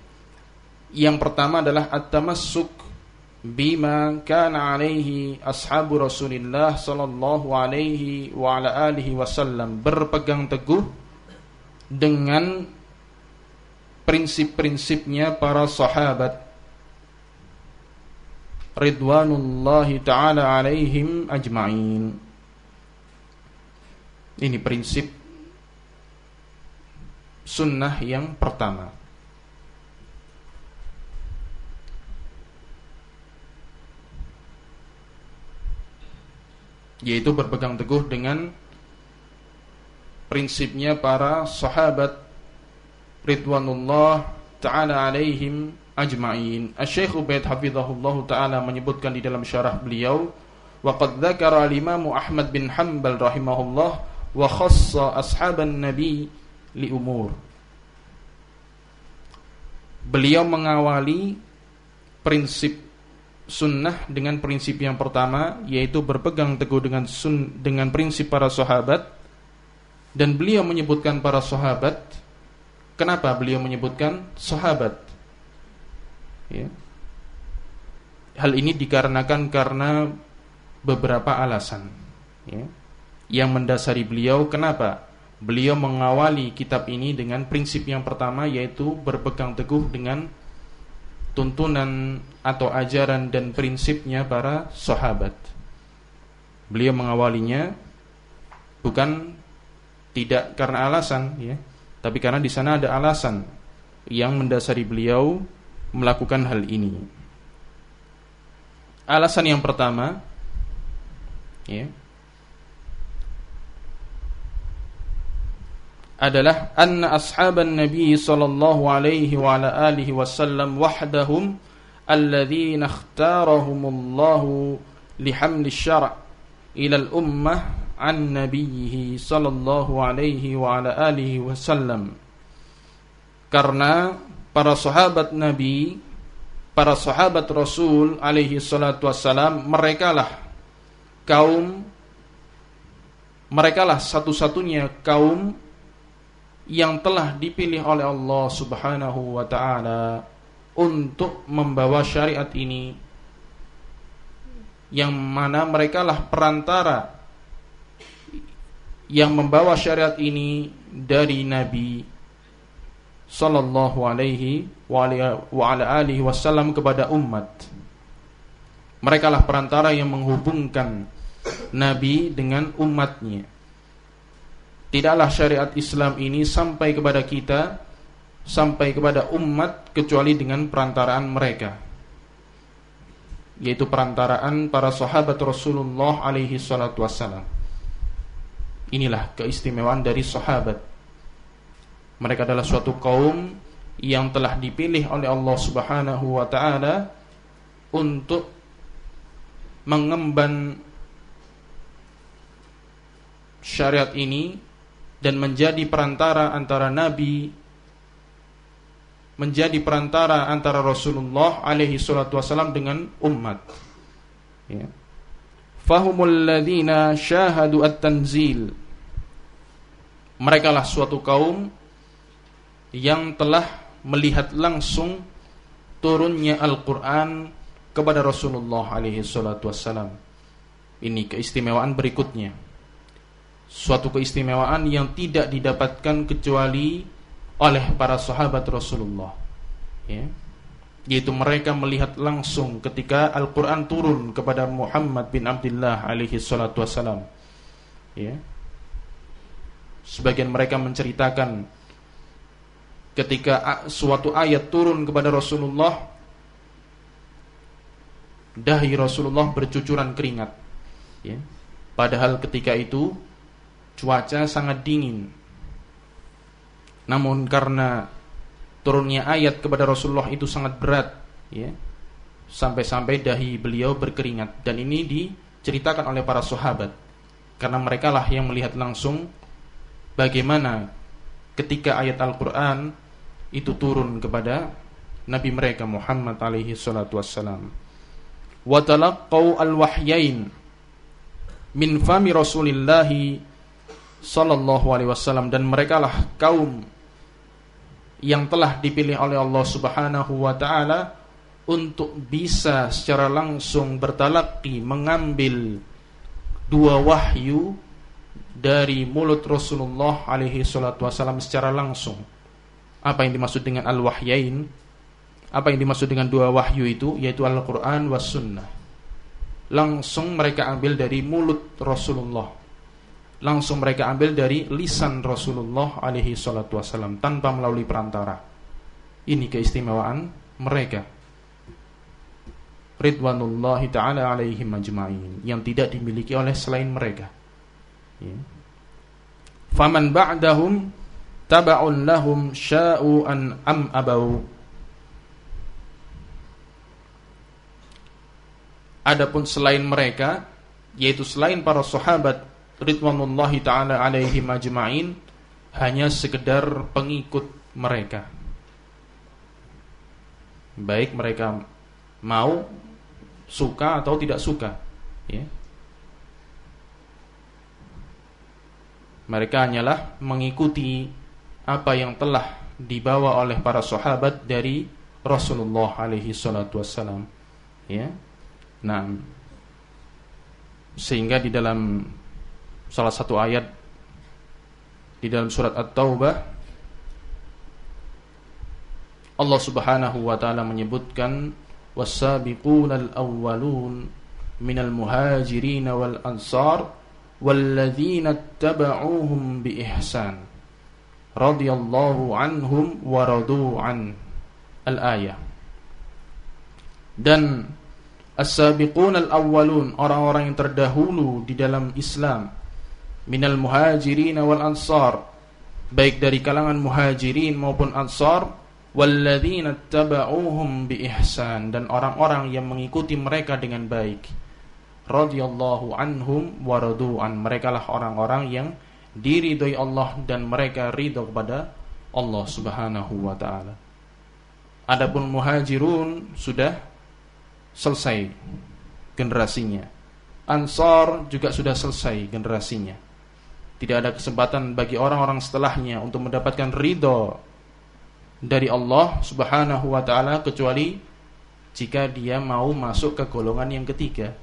yang pertama adalah at-tamassuk bima kana alaihi ashabu Rasulullah sallallahu alaihi wa ala alihi wasallam. Berpegang teguh dengan prinsip-prinsipnya para sahabat ridwanullahi taala alaihim ajmain. Ini prinsip sunnah yang pertama. Yaitu berpegang teguh dengan prinsipnya para sahabat ridwanullah taala alaihim ajma'in. Asy-Syaikh Ubaid hafizahullah taala menyebutkan di dalam syarah beliau wa qad dzakara al-Imam Ahmad bin Hanbal rahimahullah wa khassa ashaban nabi li umur. Beliau mengawali prinsip sunnah dengan prinsip yang pertama yaitu berpegang teguh dengan sun dengan prinsip para sahabat dan beliau menyebutkan para sahabat Kenapa beliau menyebutkan sahabat? Ya. Hal ini dikarenakan karena beberapa alasan ya, yang mendasari beliau. Kenapa? Beliau mengawali kitab ini dengan prinsip yang pertama yaitu berpegang teguh dengan tuntunan atau ajaran dan prinsipnya para sahabat. Beliau mengawalinya bukan tidak karena alasan ya, tapi karena di sana ada alasan yang mendasari beliau melakukan hal ini. Alasan yang pertama ya, adalah anna ashaban nabi sallallahu alaihi wa ala alihi wasallam wahdahum alladhina ikhtarahumullahu lihamli syara' ila al-ummah an nabiyhi sallallahu alaihi wa ala alihi wasallam karena para sahabat nabi para sahabat rasul alaihi salatu wassalam merekalah kaum merekalah satu-satunya kaum yang telah dipilih oleh Allah Subhanahu wa taala untuk membawa syariat ini yang mana merekalah perantara yang membawa syariat ini dari Nabi sallallahu alaihi wa ala alihi wasallam kepada umat. Mereka lah perantara yang menghubungkan Nabi dengan umatnya. Tidaklah syariat Islam ini sampai kepada kita sampai kepada umat kecuali dengan perantaraan mereka yaitu perantaraan para sahabat Rasulullah alaihi salatu wassalam Inilah keistimewaan dari sahabat. Mereka adalah suatu kaum yang telah dipilih oleh Allah Subhanahu wa taala untuk mengemban syariat ini dan menjadi perantara antara nabi menjadi perantara antara Rasulullah alaihi salatu wasallam dengan umat. Ya. Fahumul ladzina syahadu at-tanzil. Mereka lah suatu kaum yang telah melihat langsung turunnya Al-Qur'an kepada Rasulullah alaihi salatu wasallam ini keistimewaan berikutnya. Suatu keistimewaan yang tidak didapatkan kecuali oleh para sahabat Rasulullah. Ya. Yaitu mereka melihat langsung ketika Al-Qur'an turun kepada Muhammad bin Abdullah alaihi salatu wasalam ya. Sebagian mereka menceritakan ketika suatu ayat turun kepada Rasulullah dahi Rasulullah bercucuran keringat ya. Padahal ketika itu cuaca sangat dingin. Namun karena turunnya ayat kepada Rasulullah itu sangat berat, ya, sampai-sampai dahi beliau berkeringat. Dan ini diceritakan oleh para sahabat, karena mereka lah yang melihat langsung bagaimana ketika ayat Al-Quran itu turun kepada Nabi mereka Muhammad alaihi salatu wassalam. Wa talaqqau al-wahyain min fami Rasulillahi sallallahu alaihi wasallam dan mereka lah kaum yang telah dipilih oleh Allah Subhanahu wa taala untuk bisa secara langsung bertalaki mengambil dua wahyu dari mulut Rasulullah alaihi salatu wasallam secara langsung. Apa yang dimaksud dengan al-wahyain? Apa yang dimaksud dengan dua wahyu itu yaitu Al-Qur'an was sunnah. Langsung mereka ambil dari mulut Rasulullah langsung mereka ambil dari lisan Rasulullah alaihi salatu wasallam tanpa melalui perantara. Ini keistimewaan mereka. Ridwanullahi taala alaihim ajma'in yang tidak dimiliki oleh selain mereka. Ya. Faman ba'dahum taba'un lahum sya'u an am abau. Adapun selain mereka yaitu selain para sahabat ridwanullahi taala alaihi majma'in hanya sekedar pengikut mereka. Baik mereka mau suka atau tidak suka, ya. Mereka hanyalah mengikuti apa yang telah dibawa oleh para sahabat dari Rasulullah alaihi salatu wassalam. Ya. Nah, sehingga di dalam salah satu ayat di dalam surat At-Taubah Allah Subhanahu wa taala menyebutkan was-sabiqunal awwalun minal muhajirin wal ansar walladzina ittaba'uuhum bi ihsan radhiyallahu anhum wa radu an al-ayah. Dan as-sabiqun al-awwalun orang-orang yang terdahulu di dalam Islam minal muhajirin wal ansar baik dari kalangan muhajirin maupun ansar walladzina tabauhum bi ihsan dan orang-orang yang mengikuti mereka dengan baik. Radhiyallahu anhum wa an mereka lah orang-orang yang diridhoi Allah dan mereka ridho kepada Allah Subhanahu wa taala. Adapun muhajirun sudah selesai generasinya. Ansar juga sudah selesai generasinya. Tidak ada kesempatan bagi orang-orang setelahnya untuk mendapatkan ridho dari Allah Subhanahu wa taala kecuali jika dia mau masuk ke golongan yang ketiga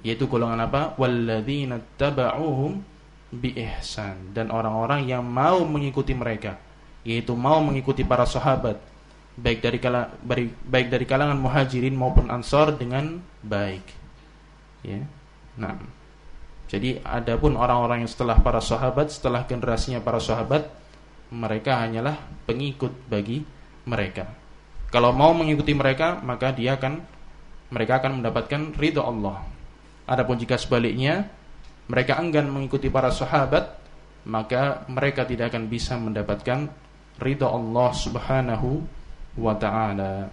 yaitu golongan apa? Walladzina taba'uhum bi dan orang-orang yang mau mengikuti mereka yaitu mau mengikuti para sahabat baik dari kala, baik dari kalangan muhajirin maupun ansor dengan baik ya nah jadi adapun orang-orang yang setelah para sahabat, setelah generasinya para sahabat, mereka hanyalah pengikut bagi mereka. Kalau mau mengikuti mereka, maka dia akan mereka akan mendapatkan ridho Allah. Adapun jika sebaliknya, mereka enggan mengikuti para sahabat, maka mereka tidak akan bisa mendapatkan ridha Allah Subhanahu wa taala.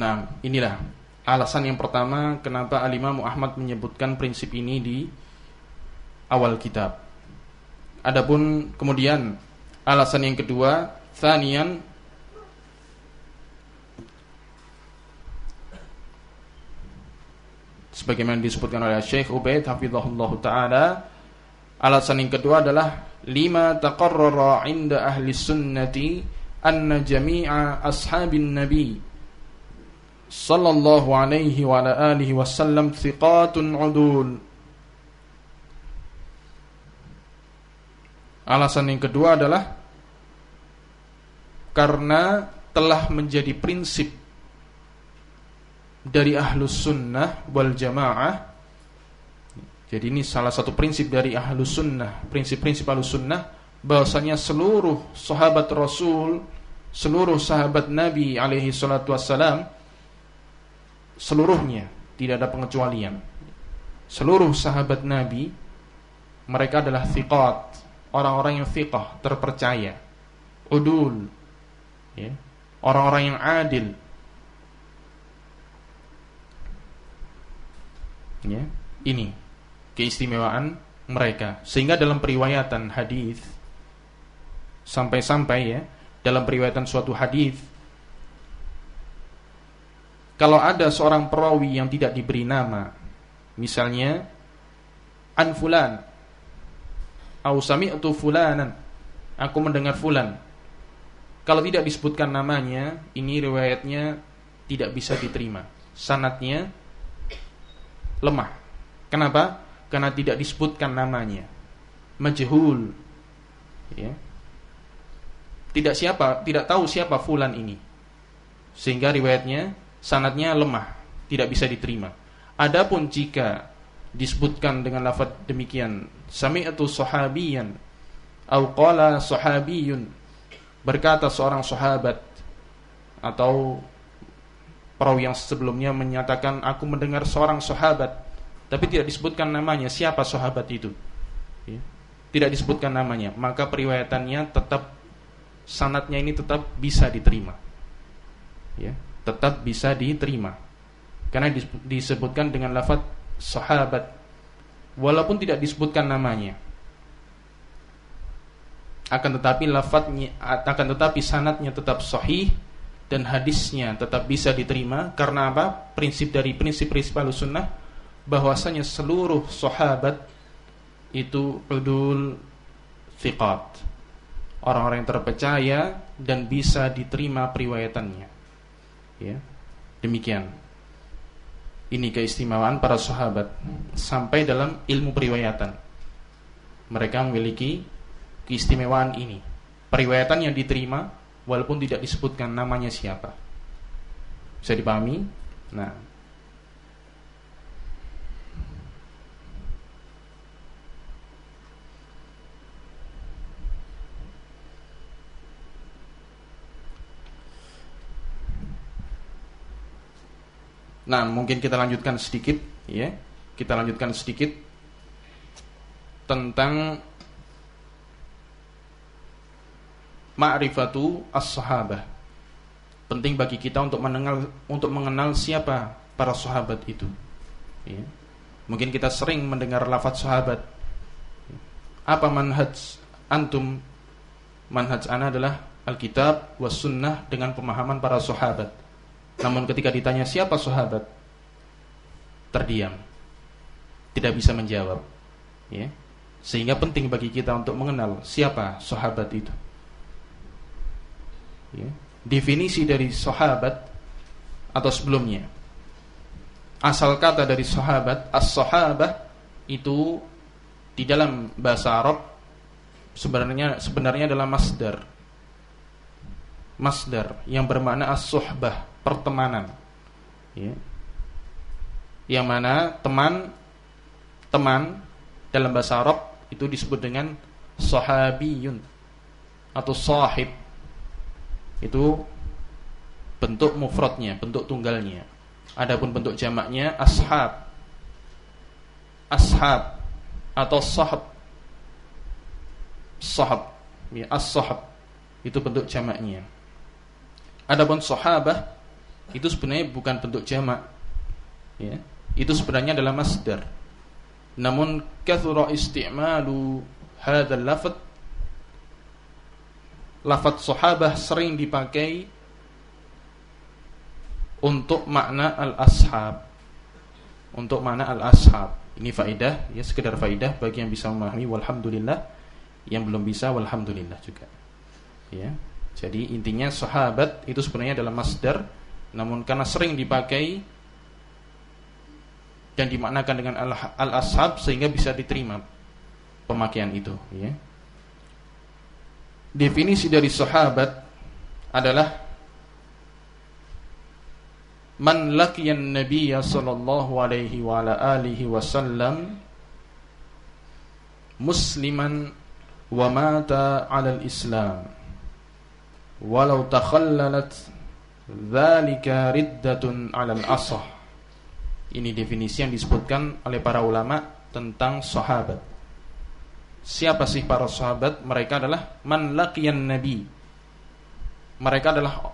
Nah, inilah alasan yang pertama kenapa Al-Imam Ahmad menyebutkan prinsip ini di awal kitab. Adapun kemudian alasan yang kedua, thanian sebagaimana disebutkan oleh Syekh Ubaid hafizahullah taala alasan yang kedua adalah lima taqarrara inda ahli sunnati anna jami'a ashabin nabi sallallahu alaihi wa ala alihi wasallam thiqatun udul Alasan yang kedua adalah karena telah menjadi prinsip dari ahlus sunnah wal jamaah. Jadi ini salah satu prinsip dari ahlus sunnah prinsip-prinsip ahlus sunnah bahwasanya seluruh sahabat rasul seluruh sahabat nabi alaihi salatu wassalam seluruhnya tidak ada pengecualian. Seluruh sahabat nabi mereka adalah thiqat orang-orang yang thiqah terpercaya. Udul. Ya. Orang-orang yang adil. Ya. Ini keistimewaan mereka. Sehingga dalam periwayatan hadis sampai-sampai ya dalam periwayatan suatu hadis kalau ada seorang perawi yang tidak diberi nama misalnya an fulan au sami'tu fulanan aku mendengar fulan kalau tidak disebutkan namanya ini riwayatnya tidak bisa diterima sanatnya lemah. Kenapa? Karena tidak disebutkan namanya. Majhul. Ya. Tidak siapa, tidak tahu siapa fulan ini. Sehingga riwayatnya sanatnya lemah, tidak bisa diterima. Adapun jika disebutkan dengan lafaz demikian, sami'tu sahabiyan au qala sahabiyun. Berkata seorang sahabat atau perawi yang sebelumnya menyatakan aku mendengar seorang sahabat tapi tidak disebutkan namanya. Siapa sahabat itu? Ya. tidak disebutkan namanya. Maka periwayatannya tetap sanatnya ini tetap bisa diterima. Ya. Tetap bisa diterima. Karena disebutkan dengan lafaz sahabat walaupun tidak disebutkan namanya akan tetapi lafadznya akan tetapi sanatnya tetap sahih dan hadisnya tetap bisa diterima karena apa? Prinsip dari prinsip-prinsip sunnah bahwasanya seluruh sahabat itu udul thiqat. Orang-orang yang terpercaya dan bisa diterima periwayatannya. Ya. Demikian. Ini keistimewaan para sahabat sampai dalam ilmu periwayatan. Mereka memiliki keistimewaan ini. Periwayatan yang diterima walaupun tidak disebutkan namanya siapa. Bisa dipahami? Nah, Nah, mungkin kita lanjutkan sedikit ya. Kita lanjutkan sedikit tentang ma'rifatu as-sahabah. Penting bagi kita untuk mengenal untuk mengenal siapa para sahabat itu. Ya. Mungkin kita sering mendengar lafaz sahabat. Apa manhaj antum? Manhaj ana adalah Alkitab was sunnah dengan pemahaman para sahabat. Namun ketika ditanya siapa sahabat, terdiam. Tidak bisa menjawab. Ya. Sehingga penting bagi kita untuk mengenal siapa sahabat itu ya, definisi dari sahabat atau sebelumnya. Asal kata dari sahabat, as-sahabah itu di dalam bahasa Arab sebenarnya sebenarnya adalah masdar. Masdar yang bermakna as-suhbah, pertemanan. Ya. Yang mana teman teman dalam bahasa Arab itu disebut dengan sahabiyun atau sahib itu bentuk mufradnya, bentuk tunggalnya. Adapun bentuk jamaknya ashab. Ashab atau sahab. Sahab, ya as-sahab. Itu bentuk jamaknya. Adapun sahabah itu sebenarnya bukan bentuk jamak. Ya. Itu sebenarnya adalah masdar. Namun kathura isti'malu hadzal lafaz lafaz sahabah sering dipakai untuk makna al-ashab. Untuk makna al-ashab. Ini faidah, ya sekedar faidah bagi yang bisa memahami walhamdulillah, yang belum bisa walhamdulillah juga. Ya. Jadi intinya sahabat itu sebenarnya adalah masdar namun karena sering dipakai dan dimaknakan dengan al-ashab sehingga bisa diterima pemakaian itu ya. Definisi dari sahabat adalah man laqiyan nabiyya sallallahu alaihi wa ala alihi wasallam musliman wa mata 'ala al-islam walau takhallalat dzalika riddatun 'ala al-asah ini definisi yang disebutkan oleh para ulama tentang sahabat Siapa sih para sahabat? Mereka adalah man laqiyan nabi. Mereka adalah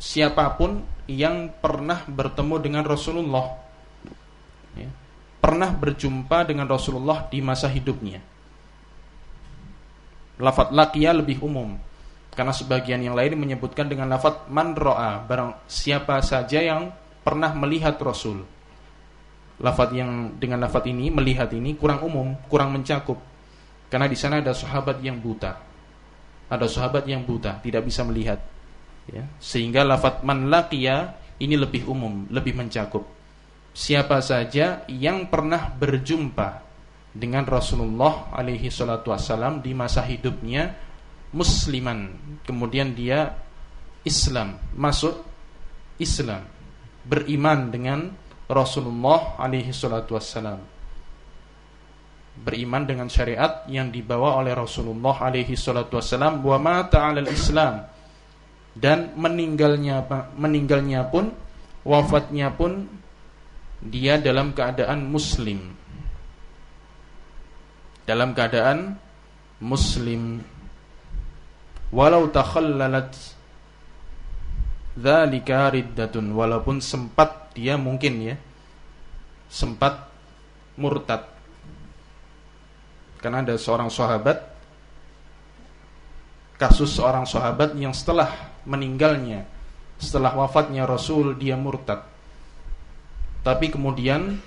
siapa pun yang pernah bertemu dengan Rasulullah. Ya. Pernah berjumpa dengan Rasulullah di masa hidupnya. Lafat laqiya lebih umum. Karena sebagian yang lain menyebutkan dengan lafat man ro'a. Barang siapa saja yang pernah melihat Rasul. Lafat yang dengan lafat ini, melihat ini kurang umum, kurang mencakup karena di sana ada sahabat yang buta. Ada sahabat yang buta, tidak bisa melihat. Ya. Sehingga lafat man laqiya ini lebih umum, lebih mencakup. Siapa saja yang pernah berjumpa dengan Rasulullah alaihi salatu wassalam di masa hidupnya musliman, kemudian dia Islam, masuk Islam, beriman dengan Rasulullah alaihi salatu wassalam. Beriman dengan syariat yang dibawa oleh Rasulullah alaihi salatu wasallam wa mata 'alal Islam. Dan meninggalnya meninggalnya pun wafatnya pun dia dalam keadaan muslim. Dalam keadaan muslim walau takhallalat dzalika riddatun walaupun sempat dia mungkin ya sempat murtad karena ada seorang sahabat kasus seorang sahabat yang setelah meninggalnya setelah wafatnya Rasul dia murtad. Tapi kemudian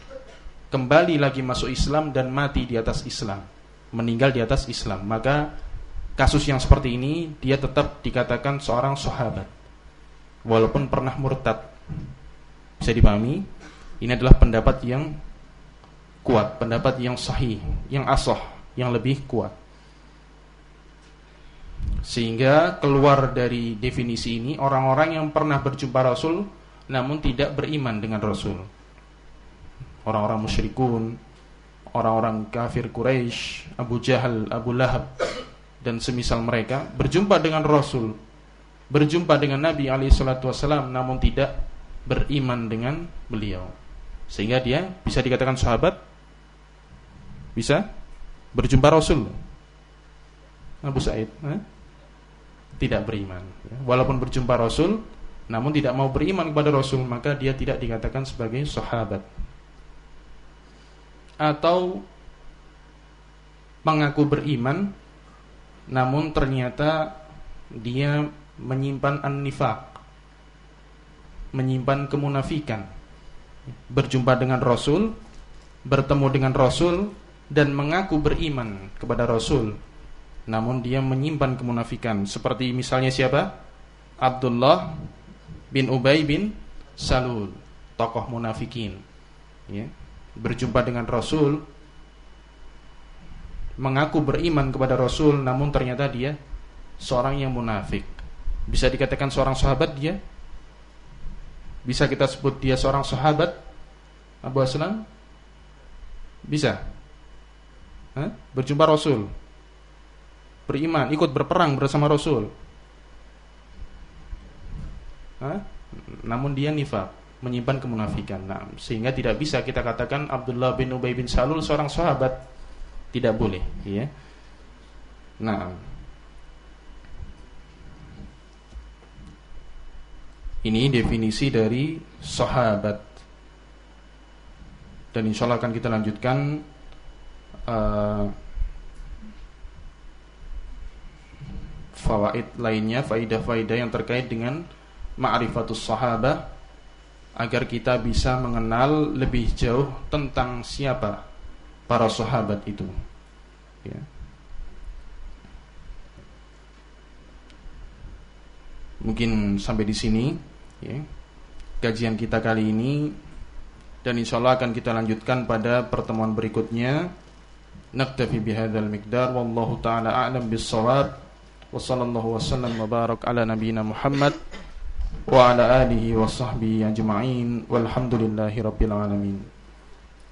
kembali lagi masuk Islam dan mati di atas Islam, meninggal di atas Islam. Maka kasus yang seperti ini dia tetap dikatakan seorang sahabat walaupun pernah murtad. Bisa dipahami? Ini adalah pendapat yang kuat, pendapat yang sahih, yang asah yang lebih kuat. Sehingga keluar dari definisi ini orang-orang yang pernah berjumpa Rasul namun tidak beriman dengan Rasul. Orang-orang musyrikun, orang-orang kafir Quraisy, Abu Jahal, Abu Lahab dan semisal mereka berjumpa dengan Rasul, berjumpa dengan Nabi alaihi wasallam namun tidak beriman dengan beliau. Sehingga dia bisa dikatakan sahabat? Bisa? berjumpa Rasul Abu Sa'id eh? tidak beriman walaupun berjumpa Rasul namun tidak mau beriman kepada Rasul maka dia tidak dikatakan sebagai sahabat atau mengaku beriman namun ternyata dia menyimpan an-nifaq menyimpan kemunafikan. Berjumpa dengan Rasul bertemu dengan Rasul dan mengaku beriman kepada Rasul. Namun dia menyimpan kemunafikan. Seperti misalnya siapa? Abdullah bin Ubay bin Salul tokoh munafikin. Ya. Berjumpa dengan Rasul mengaku beriman kepada Rasul namun ternyata dia seorang yang munafik. Bisa dikatakan seorang sahabat dia? Bisa kita sebut dia seorang sahabat Abu Aslam? Bisa. Hah? berjumpa Rasul. Beriman ikut berperang bersama Rasul. Hah? namun dia nifak menyimpan kemunafikan. Nah, sehingga tidak bisa kita katakan Abdullah bin Ubay bin Salul seorang sahabat tidak boleh. Ya nah. Ini definisi dari sahabat. Dan insya Allah akan kita lanjutkan uh, fawaid lainnya, faidah-faidah yang terkait dengan ma'rifatus sahabah agar kita bisa mengenal lebih jauh tentang siapa para sahabat itu. Ya. Mungkin sampai di sini ya. kajian kita kali ini dan insya Allah akan kita lanjutkan pada pertemuan berikutnya. Naktafi bihadzal miqdar wallahu taala a'lam bis-shawab. Wa sallallahu wasallam wa barak ala nabiyyina Muhammad wa ala alihi wa sahbihi ajma'in walhamdulillahi rabbil alamin.